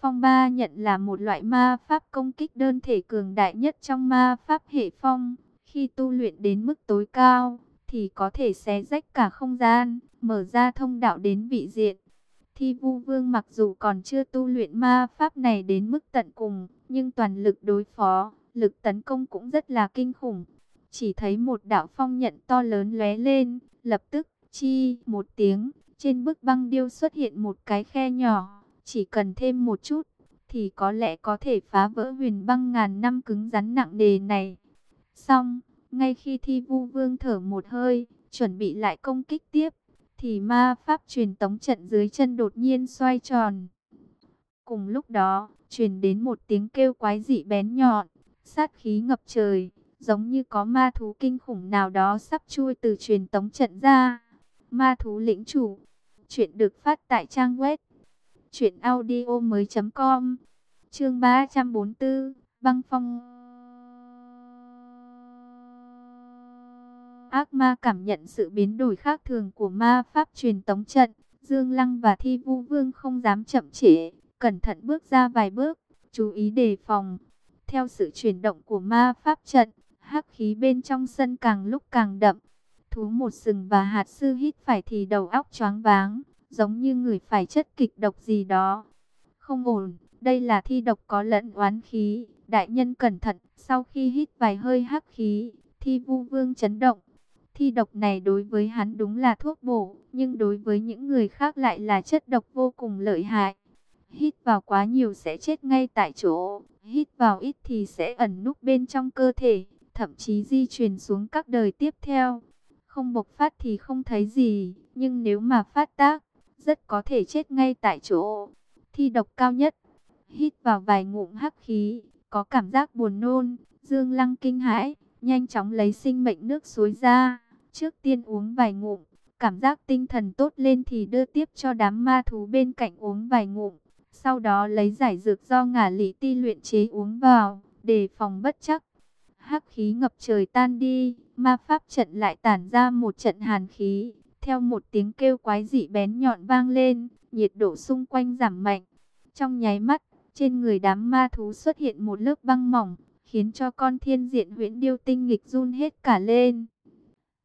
Phong ba nhận là một loại ma pháp công kích đơn thể cường đại nhất trong ma pháp hệ phong. Khi tu luyện đến mức tối cao, thì có thể xé rách cả không gian, mở ra thông đạo đến vị diện. Thi vu vương mặc dù còn chưa tu luyện ma pháp này đến mức tận cùng, nhưng toàn lực đối phó, lực tấn công cũng rất là kinh khủng. Chỉ thấy một đạo phong nhận to lớn lóe lên, lập tức, chi, một tiếng, trên bức băng điêu xuất hiện một cái khe nhỏ, chỉ cần thêm một chút, thì có lẽ có thể phá vỡ huyền băng ngàn năm cứng rắn nặng nề này. Xong, ngay khi thi vu vương thở một hơi, chuẩn bị lại công kích tiếp, thì ma pháp truyền tống trận dưới chân đột nhiên xoay tròn. Cùng lúc đó, truyền đến một tiếng kêu quái dị bén nhọn, sát khí ngập trời, giống như có ma thú kinh khủng nào đó sắp chui từ truyền tống trận ra. Ma thú lĩnh chủ, chuyện được phát tại trang web truyệnaudiomoi.com. Chương 344, băng phong Ác ma cảm nhận sự biến đổi khác thường của ma pháp truyền tống trận. Dương Lăng và Thi Vu Vương không dám chậm trễ, cẩn thận bước ra vài bước, chú ý đề phòng. Theo sự chuyển động của ma pháp trận, hắc khí bên trong sân càng lúc càng đậm. Thú một sừng và hạt sư hít phải thì đầu óc choáng váng, giống như người phải chất kịch độc gì đó. Không ổn, đây là thi độc có lẫn oán khí. Đại nhân cẩn thận, sau khi hít vài hơi hắc khí, thi vu vương chấn động, Thi độc này đối với hắn đúng là thuốc bổ, nhưng đối với những người khác lại là chất độc vô cùng lợi hại. Hít vào quá nhiều sẽ chết ngay tại chỗ, hít vào ít thì sẽ ẩn núp bên trong cơ thể, thậm chí di truyền xuống các đời tiếp theo. Không bộc phát thì không thấy gì, nhưng nếu mà phát tác, rất có thể chết ngay tại chỗ. Thi độc cao nhất, hít vào vài ngụm hắc khí, có cảm giác buồn nôn, dương lăng kinh hãi, nhanh chóng lấy sinh mệnh nước suối ra. Trước tiên uống vài ngụm, cảm giác tinh thần tốt lên thì đưa tiếp cho đám ma thú bên cạnh uống vài ngụm. Sau đó lấy giải dược do ngả lý ti luyện chế uống vào, để phòng bất chắc. Hắc khí ngập trời tan đi, ma pháp trận lại tản ra một trận hàn khí. Theo một tiếng kêu quái dị bén nhọn vang lên, nhiệt độ xung quanh giảm mạnh. Trong nháy mắt, trên người đám ma thú xuất hiện một lớp băng mỏng, khiến cho con thiên diện huyễn điêu tinh nghịch run hết cả lên.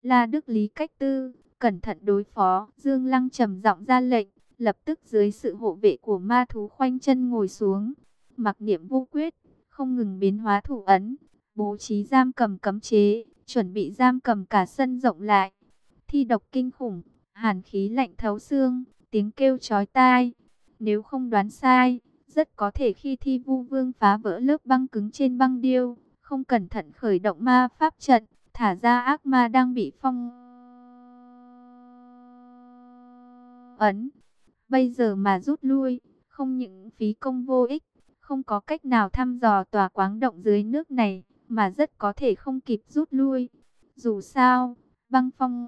La Đức Lý cách tư, cẩn thận đối phó, Dương Lăng trầm giọng ra lệnh, lập tức dưới sự hộ vệ của ma thú khoanh chân ngồi xuống, mặc niệm vô quyết, không ngừng biến hóa thủ ấn, bố trí giam cầm cấm chế, chuẩn bị giam cầm cả sân rộng lại. Thi độc kinh khủng, hàn khí lạnh thấu xương, tiếng kêu chói tai. Nếu không đoán sai, Rất có thể khi thi vu vương phá vỡ lớp băng cứng trên băng điêu, không cẩn thận khởi động ma pháp trận, thả ra ác ma đang bị phong ấn. Bây giờ mà rút lui, không những phí công vô ích, không có cách nào thăm dò tòa quáng động dưới nước này, mà rất có thể không kịp rút lui. Dù sao, băng phong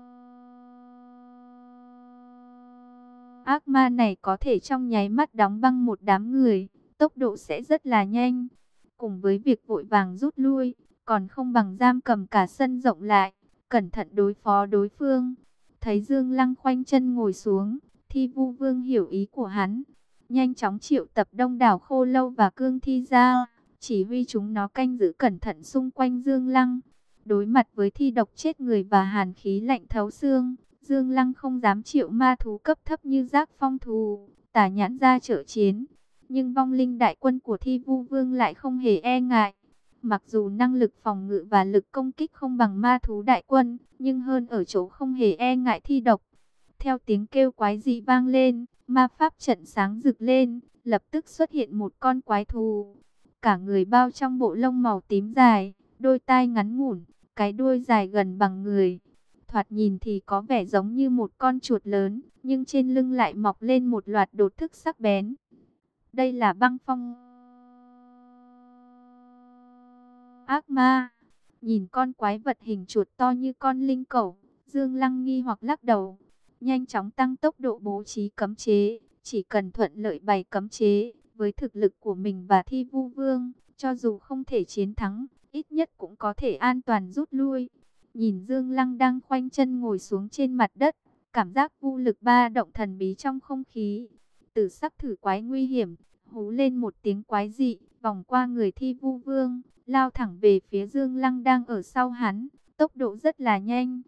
ác ma này có thể trong nháy mắt đóng băng một đám người, tốc độ sẽ rất là nhanh. Cùng với việc vội vàng rút lui, còn không bằng giam cầm cả sân rộng lại, cẩn thận đối phó đối phương. Thấy Dương Lăng khoanh chân ngồi xuống, Thi Vu Vương hiểu ý của hắn, nhanh chóng triệu tập đông đảo khô lâu và cương thi ra, chỉ huy chúng nó canh giữ cẩn thận xung quanh Dương Lăng. Đối mặt với thi độc chết người và hàn khí lạnh thấu xương, Dương Lăng không dám chịu ma thú cấp thấp như giác phong thù, tả nhãn ra trợ chiến. Nhưng vong linh đại quân của thi vu vương lại không hề e ngại. Mặc dù năng lực phòng ngự và lực công kích không bằng ma thú đại quân, nhưng hơn ở chỗ không hề e ngại thi độc. Theo tiếng kêu quái dị vang lên, ma pháp trận sáng rực lên, lập tức xuất hiện một con quái thú. Cả người bao trong bộ lông màu tím dài, đôi tai ngắn ngủn, cái đuôi dài gần bằng người. Thoạt nhìn thì có vẻ giống như một con chuột lớn, nhưng trên lưng lại mọc lên một loạt đột thức sắc bén. Đây là băng phong ác ma. Nhìn con quái vật hình chuột to như con linh cẩu, Dương Lăng nghi hoặc lắc đầu. Nhanh chóng tăng tốc độ bố trí cấm chế, chỉ cần thuận lợi bày cấm chế, với thực lực của mình và thi vu vương, cho dù không thể chiến thắng, ít nhất cũng có thể an toàn rút lui. Nhìn Dương Lăng đang khoanh chân ngồi xuống trên mặt đất, cảm giác vô lực ba động thần bí trong không khí. Tử sắc thử quái nguy hiểm, hú lên một tiếng quái dị, vòng qua người thi vu vương, lao thẳng về phía Dương Lăng đang ở sau hắn, tốc độ rất là nhanh.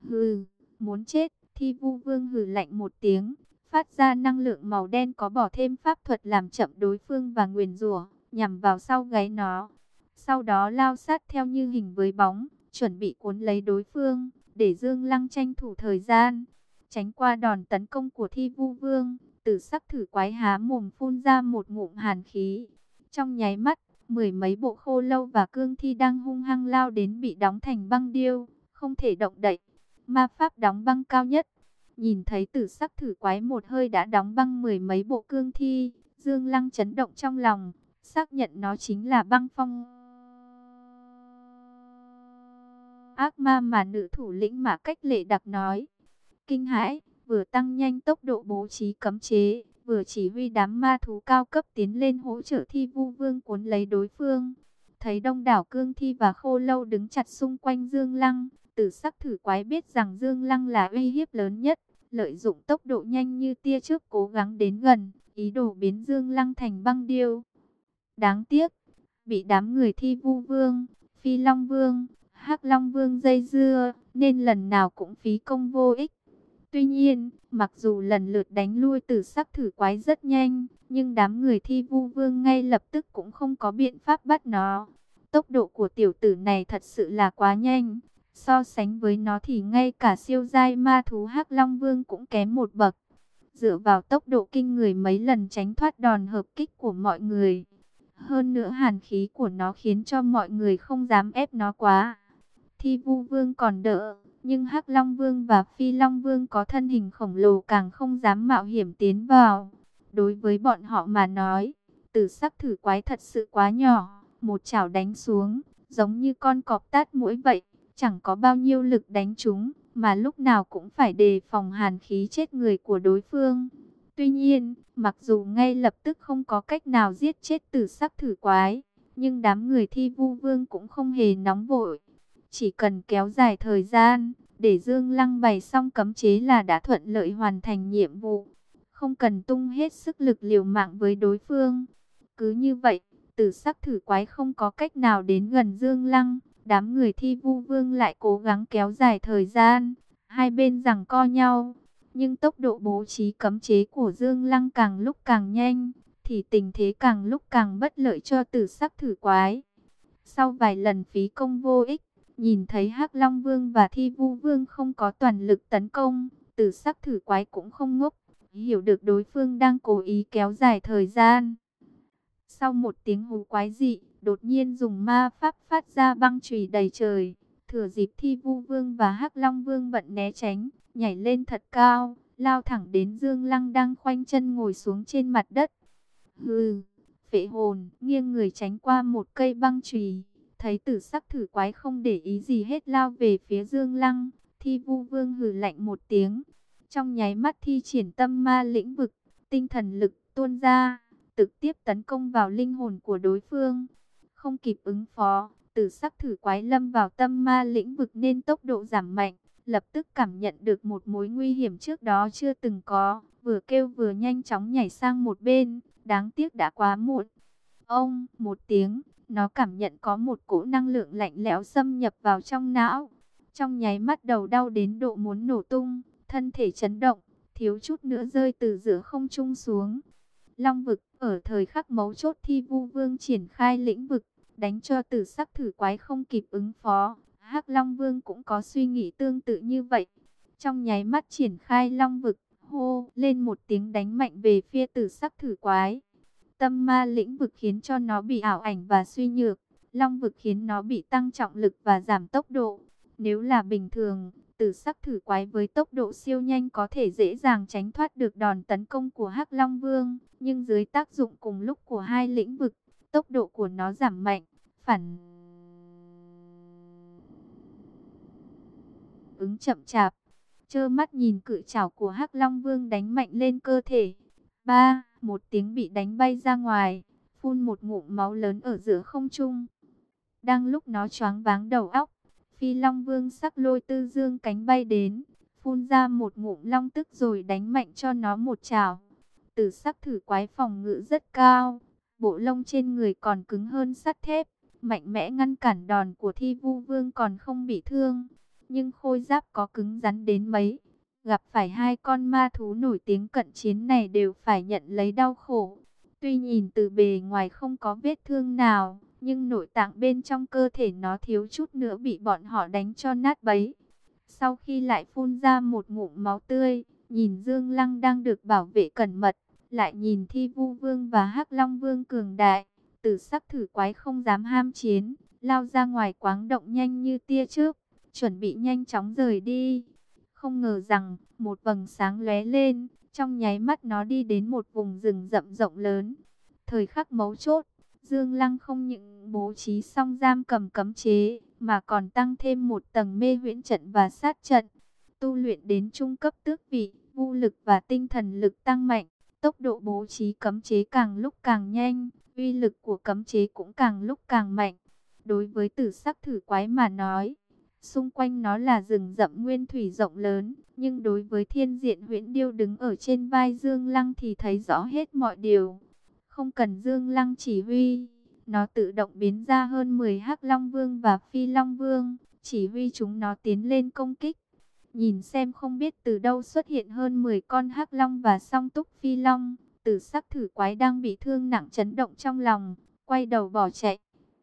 Hừ, muốn chết, thi vu vương hừ lạnh một tiếng, phát ra năng lượng màu đen có bỏ thêm pháp thuật làm chậm đối phương và nguyền rủa nhằm vào sau gáy nó. Sau đó lao sát theo như hình với bóng, chuẩn bị cuốn lấy đối phương, để Dương Lăng tranh thủ thời gian, tránh qua đòn tấn công của thi vu vương. Tử sắc thử quái há mồm phun ra một ngụm hàn khí. Trong nháy mắt, mười mấy bộ khô lâu và cương thi đang hung hăng lao đến bị đóng thành băng điêu, không thể động đậy. Ma pháp đóng băng cao nhất. Nhìn thấy tử sắc thử quái một hơi đã đóng băng mười mấy bộ cương thi, Dương Lăng chấn động trong lòng, xác nhận nó chính là băng phong. Ác ma mà nữ thủ lĩnh mà cách lệ đặc nói. Kinh hãi, vừa tăng nhanh tốc độ bố trí cấm chế, vừa chỉ huy đám ma thú cao cấp tiến lên hỗ trợ thi vu vương cuốn lấy đối phương. Thấy đông đảo cương thi và khô lâu đứng chặt xung quanh Dương Lăng, tử sắc thử quái biết rằng Dương Lăng là uy hiếp lớn nhất, lợi dụng tốc độ nhanh như tia trước cố gắng đến gần, ý đồ biến Dương Lăng thành băng điêu. Đáng tiếc, bị đám người thi vu vương, phi long vương, hắc long vương dây dưa, nên lần nào cũng phí công vô ích. Tuy nhiên, mặc dù lần lượt đánh lui tử sắc thử quái rất nhanh, nhưng đám người thi vu vương ngay lập tức cũng không có biện pháp bắt nó. Tốc độ của tiểu tử này thật sự là quá nhanh. So sánh với nó thì ngay cả siêu giai ma thú hắc long vương cũng kém một bậc. Dựa vào tốc độ kinh người mấy lần tránh thoát đòn hợp kích của mọi người. Hơn nữa hàn khí của nó khiến cho mọi người không dám ép nó quá. Thi vu vương còn đỡ, nhưng Hắc Long Vương và Phi Long Vương có thân hình khổng lồ càng không dám mạo hiểm tiến vào. Đối với bọn họ mà nói, tử sắc thử quái thật sự quá nhỏ, một chảo đánh xuống, giống như con cọp tát mũi vậy, chẳng có bao nhiêu lực đánh chúng, mà lúc nào cũng phải đề phòng hàn khí chết người của đối phương. Tuy nhiên, mặc dù ngay lập tức không có cách nào giết chết tử sắc thử quái, nhưng đám người thi vu vương cũng không hề nóng vội. Chỉ cần kéo dài thời gian, để Dương Lăng bày xong cấm chế là đã thuận lợi hoàn thành nhiệm vụ. Không cần tung hết sức lực liều mạng với đối phương. Cứ như vậy, tử sắc thử quái không có cách nào đến gần Dương Lăng. Đám người thi vu vương lại cố gắng kéo dài thời gian. Hai bên rằng co nhau. Nhưng tốc độ bố trí cấm chế của Dương Lăng càng lúc càng nhanh. Thì tình thế càng lúc càng bất lợi cho tử sắc thử quái. Sau vài lần phí công vô ích, Nhìn thấy hắc Long Vương và Thi Vu Vương không có toàn lực tấn công, tử sắc thử quái cũng không ngốc, hiểu được đối phương đang cố ý kéo dài thời gian. Sau một tiếng hú quái dị, đột nhiên dùng ma pháp phát ra băng chùy đầy trời. Thừa dịp thi vu vương và hắc long vương bận né tránh, nhảy lên thật cao, lao thẳng đến Dương Lăng đang khoanh chân ngồi xuống trên mặt đất. Hừ, phệ hồn, nghiêng người tránh qua một cây băng chùy, thấy tử sắc thử quái không để ý gì hết lao về phía Dương Lăng, thi vu vương hừ lạnh một tiếng. Trong nháy mắt thi triển tâm ma lĩnh vực, tinh thần lực tuôn ra, trực tiếp tấn công vào linh hồn của đối phương. Không kịp ứng phó, tử sắc thử quái lâm vào tâm ma lĩnh vực nên tốc độ giảm mạnh, lập tức cảm nhận được một mối nguy hiểm trước đó chưa từng có, vừa kêu vừa nhanh chóng nhảy sang một bên, đáng tiếc đã quá muộn. Ông, một tiếng, nó cảm nhận có một cỗ năng lượng lạnh lẽo xâm nhập vào trong não. Trong nháy mắt đầu đau đến độ muốn nổ tung, thân thể chấn động, thiếu chút nữa rơi từ giữa không trung xuống. Long vực, ở thời khắc mấu chốt thi vu vương triển khai lĩnh vực, đánh cho tử sắc thử quái không kịp ứng phó. hắc Long Vương cũng có suy nghĩ tương tự như vậy. Trong nháy mắt triển khai long vực, hô lên một tiếng đánh mạnh về phía tử sắc thử quái. Tâm ma lĩnh vực khiến cho nó bị ảo ảnh và suy nhược. Long vực khiến nó bị tăng trọng lực và giảm tốc độ. Nếu là bình thường, tử sắc thử quái với tốc độ siêu nhanh có thể dễ dàng tránh thoát được đòn tấn công của hắc Long Vương. Nhưng dưới tác dụng cùng lúc của hai lĩnh vực, tốc độ của nó giảm mạnh, phản ứng chậm chạp. Chơ mắt nhìn cự trảo của Hắc Long Vương đánh mạnh lên cơ thể. Ba, một tiếng bị đánh bay ra ngoài, phun một ngụm máu lớn ở giữa không trung. Đang lúc nó choáng váng đầu óc, Phi Long Vương sắc lôi tư dương cánh bay đến, phun ra một ngụm long tức rồi đánh mạnh cho nó một chảo. Tử sắc thử quái phòng ngự rất cao, bộ lông trên người còn cứng hơn sắt thép, mạnh mẽ ngăn cản đòn của thi vu vương còn không bị thương. Nhưng khôi giáp có cứng rắn đến mấy, gặp phải hai con ma thú nổi tiếng cận chiến này đều phải nhận lấy đau khổ. Tuy nhìn từ bề ngoài không có vết thương nào, nhưng nội tạng bên trong cơ thể nó thiếu chút nữa bị bọn họ đánh cho nát bấy. Sau khi lại phun ra một ngụm máu tươi, nhìn Dương Lăng đang được bảo vệ cẩn mật, lại nhìn Thi Vu Vương và Hắc Long Vương cường đại, tử sắc thử quái không dám ham chiến, lao ra ngoài quáng động nhanh như tia trước, chuẩn bị nhanh chóng rời đi. Không ngờ rằng, một vầng sáng lóe lên, trong nháy mắt nó đi đến một vùng rừng rậm rộng lớn. Thời khắc mấu chốt, Dương Lăng không những bố trí xong giam cầm cấm chế, mà còn tăng thêm một tầng mê huyễn trận và sát trận. Tu luyện đến trung cấp tước vị, vũ lực và tinh thần lực tăng mạnh, tốc độ bố trí cấm chế càng lúc càng nhanh, uy lực của cấm chế cũng càng lúc càng mạnh. Đối với tử sắc thử quái mà nói, xung quanh nó là rừng rậm nguyên thủy rộng lớn, nhưng đối với thiên diện huyễn điêu đứng ở trên vai Dương Lăng thì thấy rõ hết mọi điều. Không cần Dương Lăng chỉ huy, nó tự động biến ra hơn 10 hắc Long Vương và Phi Long Vương, chỉ huy chúng nó tiến lên công kích. Nhìn xem không biết từ đâu xuất hiện hơn 10 con hắc Long và song túc Phi Long, tử sắc thử quái đang bị thương nặng chấn động trong lòng, quay đầu bỏ chạy.